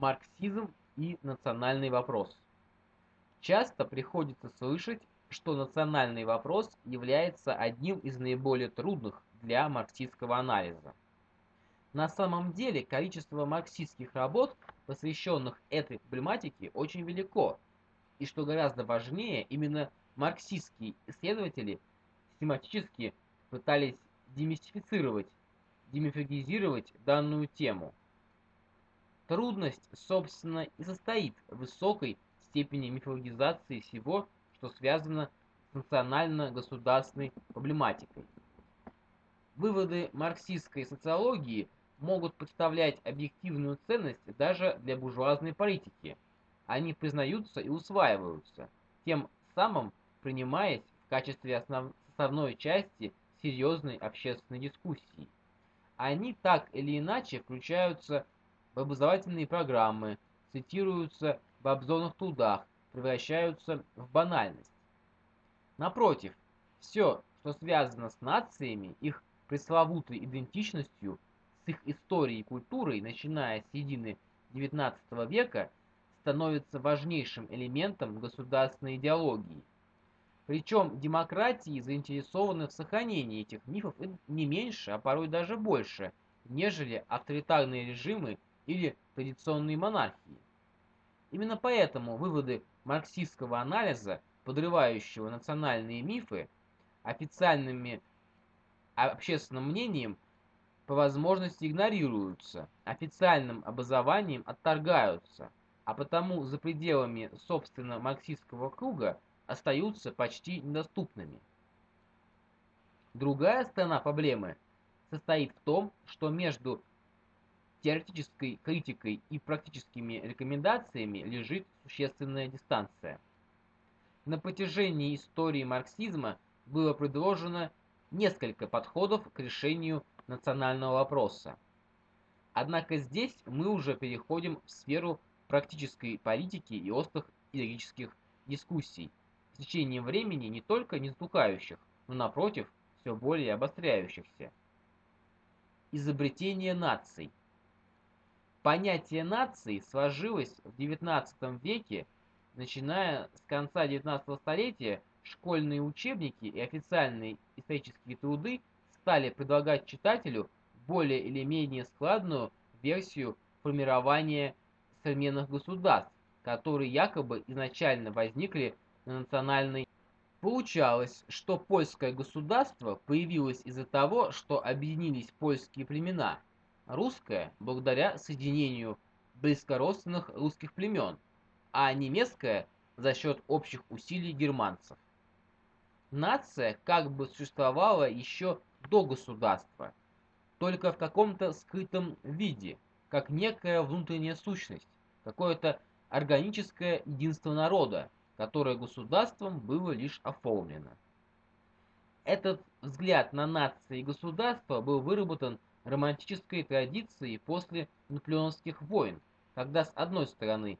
Марксизм и национальный вопрос. Часто приходится слышать, что национальный вопрос является одним из наиболее трудных для марксистского анализа. На самом деле количество марксистских работ, посвященных этой проблематике, очень велико, и что гораздо важнее, именно марксистские исследователи систематически пытались демистифицировать, демифагизировать данную тему. Трудность, собственно, и состоит в высокой степени мифологизации всего, что связано с национально-государственной проблематикой. Выводы марксистской социологии могут представлять объективную ценность даже для буржуазной политики. Они признаются и усваиваются, тем самым принимаясь в качестве основ составной части серьезной общественной дискуссии. Они так или иначе включаются в образовательные программы, цитируются в обзорных трудах, превращаются в банальность. Напротив, все, что связано с нациями, их пресловутой идентичностью, с их историей и культурой, начиная с середины XIX века, становится важнейшим элементом государственной идеологии – причем демократии заинтересованы в сохранении этих мифов не меньше, а порой даже больше, нежели авторитарные режимы или традиционные монархии. Именно поэтому выводы марксистского анализа, подрывающего национальные мифы, официальными общественным мнением по возможности игнорируются, официальным образованием отторгаются, а потому за пределами собственно марксистского круга остаются почти недоступными. Другая сторона проблемы состоит в том, что между теоретической критикой и практическими рекомендациями лежит существенная дистанция. На протяжении истории марксизма было предложено несколько подходов к решению национального вопроса. Однако здесь мы уже переходим в сферу практической политики и острых идеологических дискуссий, с течением времени не только не затухающих, но напротив, все более обостряющихся. Изобретение наций. Понятие нации сложилось в XIX веке, начиная с конца XIX столетия, школьные учебники и официальные исторические труды стали предлагать читателю более или менее складную версию формирования современных государств, которые якобы изначально возникли национальной. Получалось, что польское государство появилось из-за того, что объединились польские племена, русское – благодаря соединению близкородственных русских племен, а немецкое – за счет общих усилий германцев. Нация как бы существовала еще до государства, только в каком-то скрытом виде, как некая внутренняя сущность, какое-то органическое единство народа, которое государством было лишь оформлено. Этот взгляд на нации и государство был выработан романтической традицией после наполеоновских войн, когда с одной стороны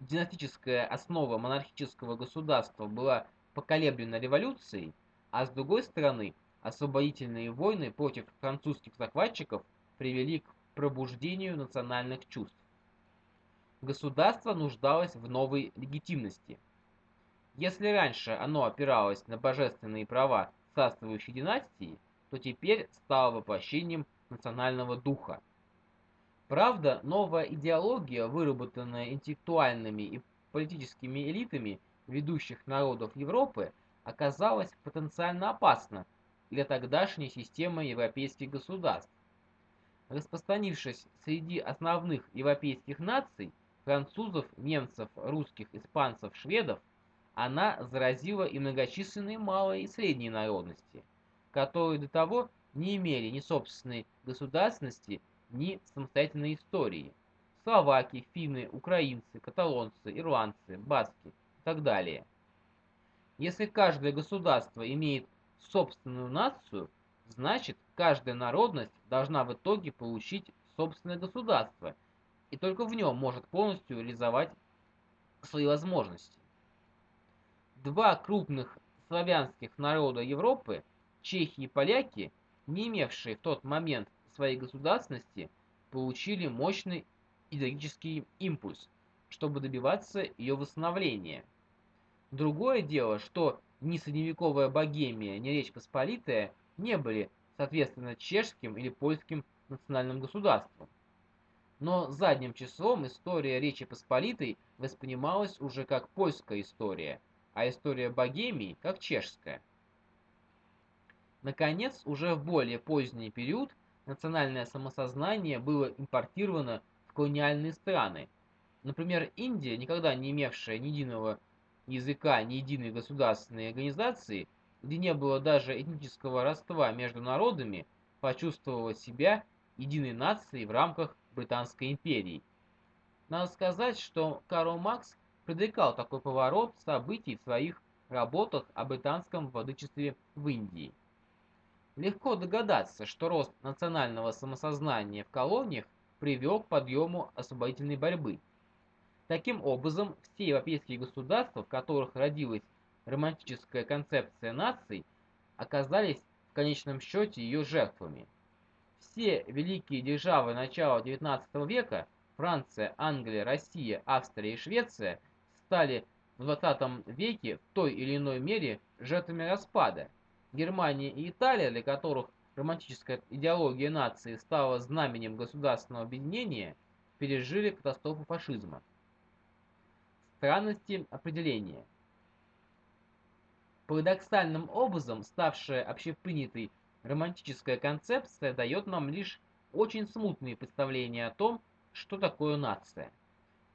династическая основа монархического государства была поколеблена революцией, а с другой стороны освободительные войны против французских захватчиков привели к пробуждению национальных чувств. Государство нуждалось в новой легитимности – если раньше оно опиралось на божественные права царствующей династии, то теперь стало воплощением национального духа. Правда, новая идеология, выработанная интеллектуальными и политическими элитами ведущих народов Европы, оказалась потенциально опасна для тогдашней системы европейских государств. Распространившись среди основных европейских наций, французов, немцев, русских, испанцев, шведов, она заразила и многочисленные малые и средние народности, которые до того не имели ни собственной государственности, ни самостоятельной истории. Словаки, финны, украинцы, каталонцы, ирландцы, баски и так далее. Если каждое государство имеет собственную нацию, значит каждая народность должна в итоге получить собственное государство, и только в нем может полностью реализовать свои возможности. Два крупных славянских народа Европы, чехи и поляки, не имевшие в тот момент своей государственности, получили мощный идеологический импульс, чтобы добиваться ее восстановления. Другое дело, что ни средневековая Богемия, ни Речь Посполитая не были, соответственно, чешским или польским национальным государством. Но задним числом история Речи Посполитой воспринималась уже как польская история, а история Богемии как чешская. Наконец, уже в более поздний период национальное самосознание было импортировано в колониальные страны. Например, Индия, никогда не имевшая ни единого языка, ни единой государственной организации, где не было даже этнического родства между народами, почувствовала себя единой нацией в рамках Британской империи. Надо сказать, что Карл Маркс предрекал такой поворот событий в своих работах о британском владычестве в Индии. Легко догадаться, что рост национального самосознания в колониях привел к подъему освободительной борьбы. Таким образом, все европейские государства, в которых родилась романтическая концепция наций, оказались в конечном счете ее жертвами – все великие державы начала XIX века – Франция, Англия, Россия, Австрия и Швеция – стали в XX веке в той или иной мере жертвами распада. Германия и Италия, для которых романтическая идеология нации стала знаменем государственного объединения, пережили катастрофу фашизма. Странности определения Парадоксальным образом ставшая общепринятой Романтическая концепция дает нам лишь очень смутные представления о том, что такое нация.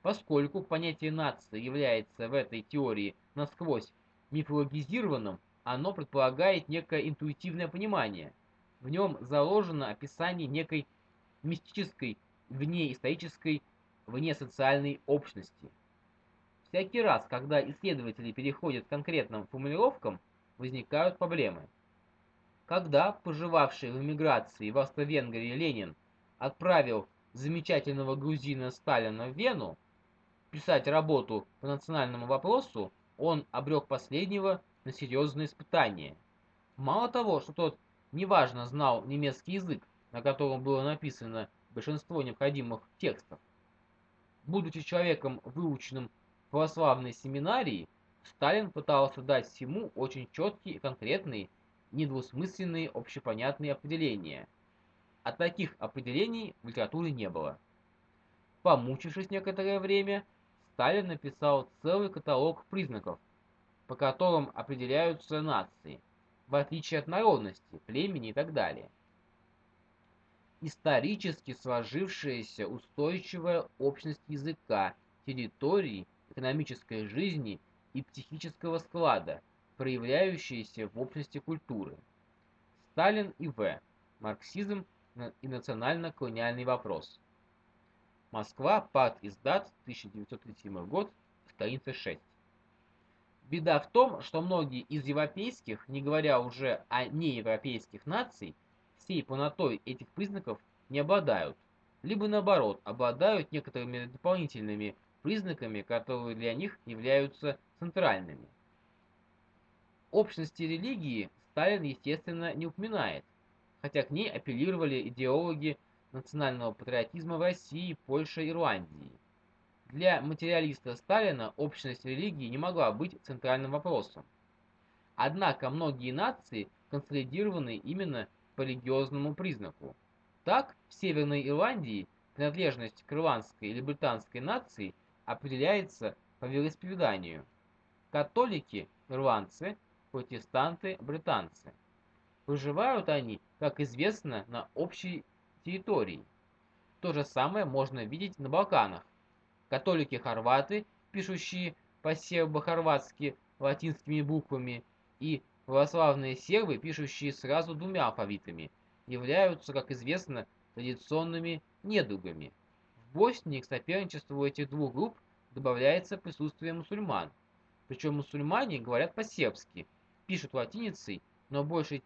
Поскольку понятие нации является в этой теории насквозь мифологизированным, оно предполагает некое интуитивное понимание. В нем заложено описание некой мистической, вне исторической, вне социальной общности. Всякий раз, когда исследователи переходят к конкретным формулировкам, возникают проблемы – когда поживавший в эмиграции в Австро-Венгрии Ленин отправил замечательного грузина Сталина в Вену писать работу по национальному вопросу, он обрек последнего на серьезное испытание. Мало того, что тот неважно знал немецкий язык, на котором было написано большинство необходимых текстов, будучи человеком, выученным в православной семинарии, Сталин пытался дать всему очень четкие и конкретные недвусмысленные общепонятные определения. А таких определений в литературе не было. Помучившись некоторое время, Сталин написал целый каталог признаков, по которым определяются нации, в отличие от народности, племени и так далее. Исторически сложившаяся устойчивая общность языка, территории, экономической жизни и психического склада – проявляющиеся в общности культуры. Сталин и В. Марксизм и национально-колониальный вопрос. Москва, Пат издат, 1937 год, страница 6. Беда в том, что многие из европейских, не говоря уже о неевропейских наций, всей полнотой этих признаков не обладают, либо наоборот, обладают некоторыми дополнительными признаками, которые для них являются центральными. Общности религии Сталин, естественно, не упоминает, хотя к ней апеллировали идеологи национального патриотизма в России, Польше и Ирландии. Для материалиста Сталина общность религии не могла быть центральным вопросом. Однако многие нации консолидированы именно по религиозному признаку. Так, в Северной Ирландии принадлежность к ирландской или британской нации определяется по вероисповеданию. Католики, ирландцы, протестанты-британцы. Выживают они, как известно, на общей территории. То же самое можно видеть на Балканах. Католики-хорваты, пишущие по-сербо-хорватски латинскими буквами, и православные сербы, пишущие сразу двумя алфавитами, являются, как известно, традиционными недугами. В Боснии к соперничеству этих двух групп добавляется присутствие мусульман. Причем мусульмане говорят по-сербски, пишут латиницей, но большей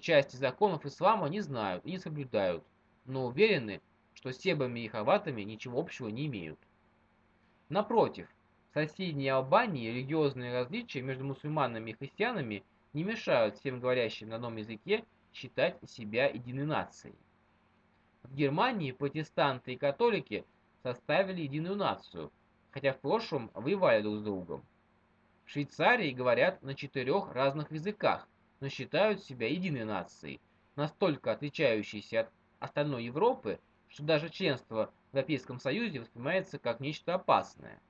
части законов ислама не знают и не соблюдают, но уверены, что с сербами и хорватами ничего общего не имеют. Напротив, в соседней Албании религиозные различия между мусульманами и христианами не мешают всем говорящим на одном языке считать себя единой нацией. В Германии протестанты и католики составили единую нацию, хотя в прошлом воевали друг с другом. В Швейцарии говорят на четырех разных языках, но считают себя единой нацией, настолько отличающейся от остальной Европы, что даже членство в Европейском Союзе воспринимается как нечто опасное.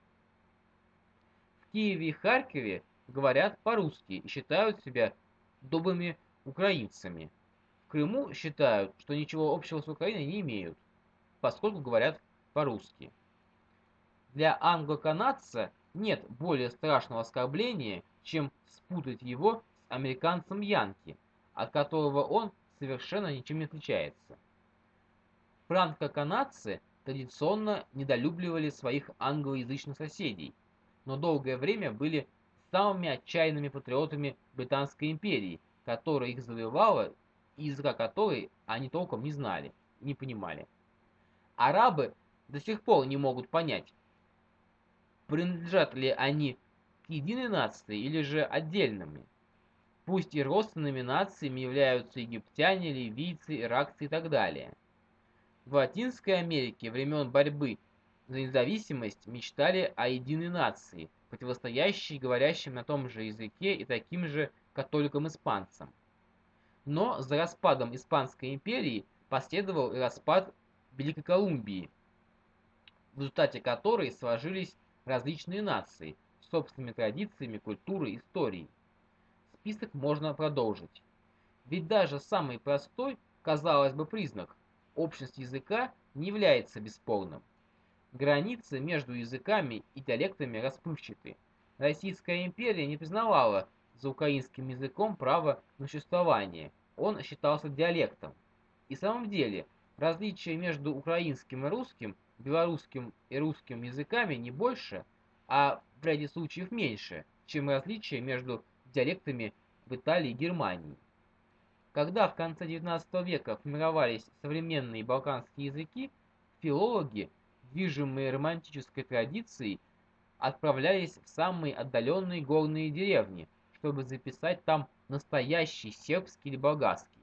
В Киеве и Харькове говорят по-русски и считают себя добрыми украинцами. В Крыму считают, что ничего общего с Украиной не имеют, поскольку говорят по-русски. Для англо-канадца нет более страшного оскорбления, чем спутать его с американцем Янки, от которого он совершенно ничем не отличается. Франко-канадцы традиционно недолюбливали своих англоязычных соседей, но долгое время были самыми отчаянными патриотами Британской империи, которая их завоевала и языка которой они толком не знали, не понимали. Арабы до сих пор не могут понять, принадлежат ли они к единой нации или же отдельными. Пусть и родственными нациями являются египтяне, ливийцы, иракцы и так далее. В Латинской Америке времен борьбы за независимость мечтали о единой нации, противостоящей говорящим на том же языке и таким же католикам-испанцам. Но за распадом Испанской империи последовал и распад Великой Колумбии, в результате которой сложились различные нации с собственными традициями, культурой, историей. Список можно продолжить. Ведь даже самый простой, казалось бы, признак общность языка не является бесспорным. Границы между языками и диалектами расплывчаты. Российская империя не признавала за украинским языком право на существование. Он считался диалектом. И в самом деле, различия между украинским и русским белорусским и русским языками не больше, а в ряде случаев меньше, чем различия между диалектами в Италии и Германии. Когда в конце XIX века формировались современные балканские языки, филологи, движимые романтической традицией, отправлялись в самые отдаленные горные деревни, чтобы записать там настоящий сербский или болгарский.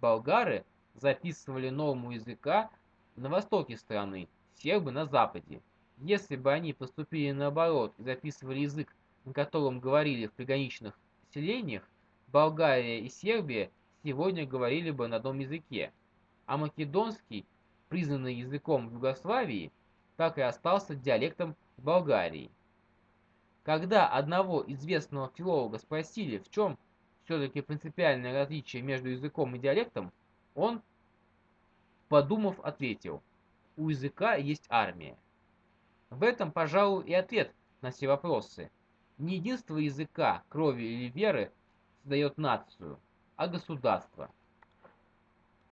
Болгары записывали норму языка на востоке страны, сербы на западе. Если бы они поступили наоборот и записывали язык, на котором говорили в приграничных селениях, Болгария и Сербия сегодня говорили бы на одном языке, а македонский, признанный языком в Югославии, так и остался диалектом Болгарии. Когда одного известного филолога спросили, в чем все-таки принципиальное различие между языком и диалектом, он, подумав, ответил – у языка есть армия. В этом, пожалуй, и ответ на все вопросы. Не единство языка, крови или веры создает нацию, а государство –